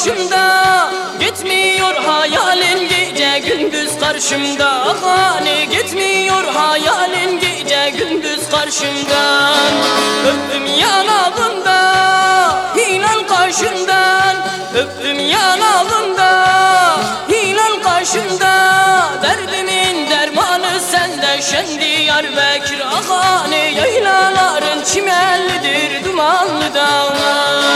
başımda Gitmiyor hayalin gece gündüz karşımda. Hani gitmiyor hayalin gece gündüz karşımdan Öptüm yanağında hilal kaşından Öptüm yanağında hilal kaşında Derdimin dermanı sende şen diyar Bekir Ahane yaylaların çimellidir dumanlı dağlar.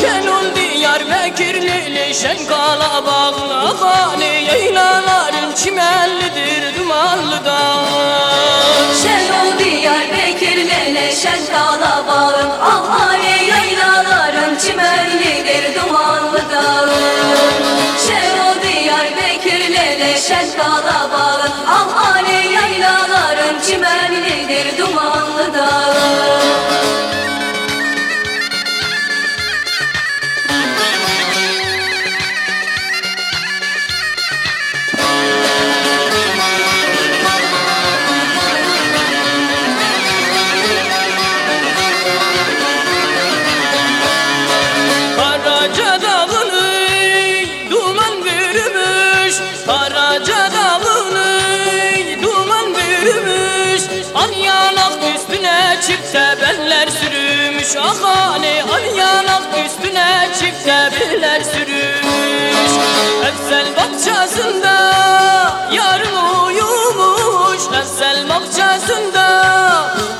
Kenul diyar Bekirli şen kala bağlı Ahane yaylaların çimellidir dumanlı dağlar Şenol Diyarbakır'le neşen kalabağın Ahane yaylaların çimenlidir dumanlı dağın Şenol Diyarbakır'le neşen kalabağın Ahane yaylaların çimenlidir dumanlı An yanak üstüne çift tebeller sürmüş Ahane an yanak üstüne çift tebeller sürmüş Efsel bahçesinde yarım uyumuş. Efsel bahçesinde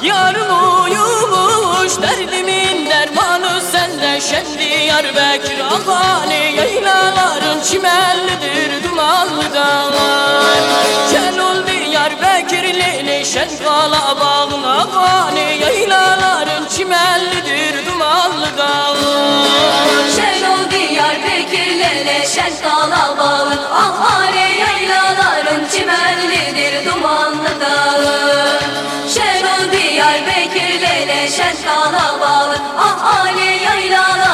yarım uyumuş. Derdimin dermanı sende şendi Yar Bekir. Ahane Yaylaların çimellidir dumanlı Bekirli şen kala bağına Ahane Yaylaların çimellidir dumanlı dağlar Şenol Diyarbakır'le neşen kalabağın Ahane yaylaların çimenlidir dumanlı dağın Şenol Diyarbakır'le neşen kalabağın Ahane yaylaların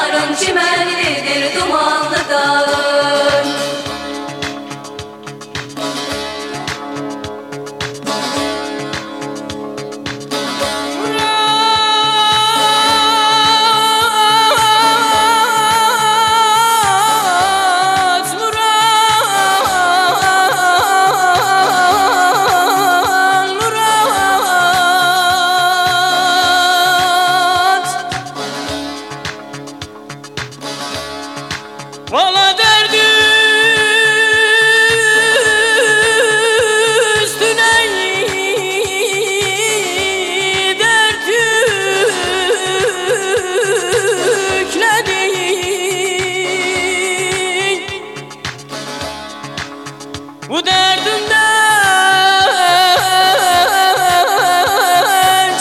Bu derdimden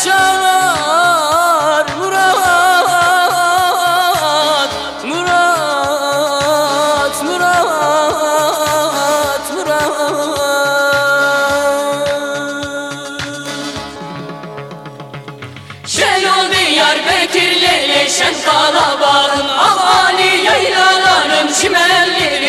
çalar Murat Murat Murat Murat. Şenol Diyarbakır'le şen kalabağın Ahali yaylaların çimenlidir dumanlı dağlar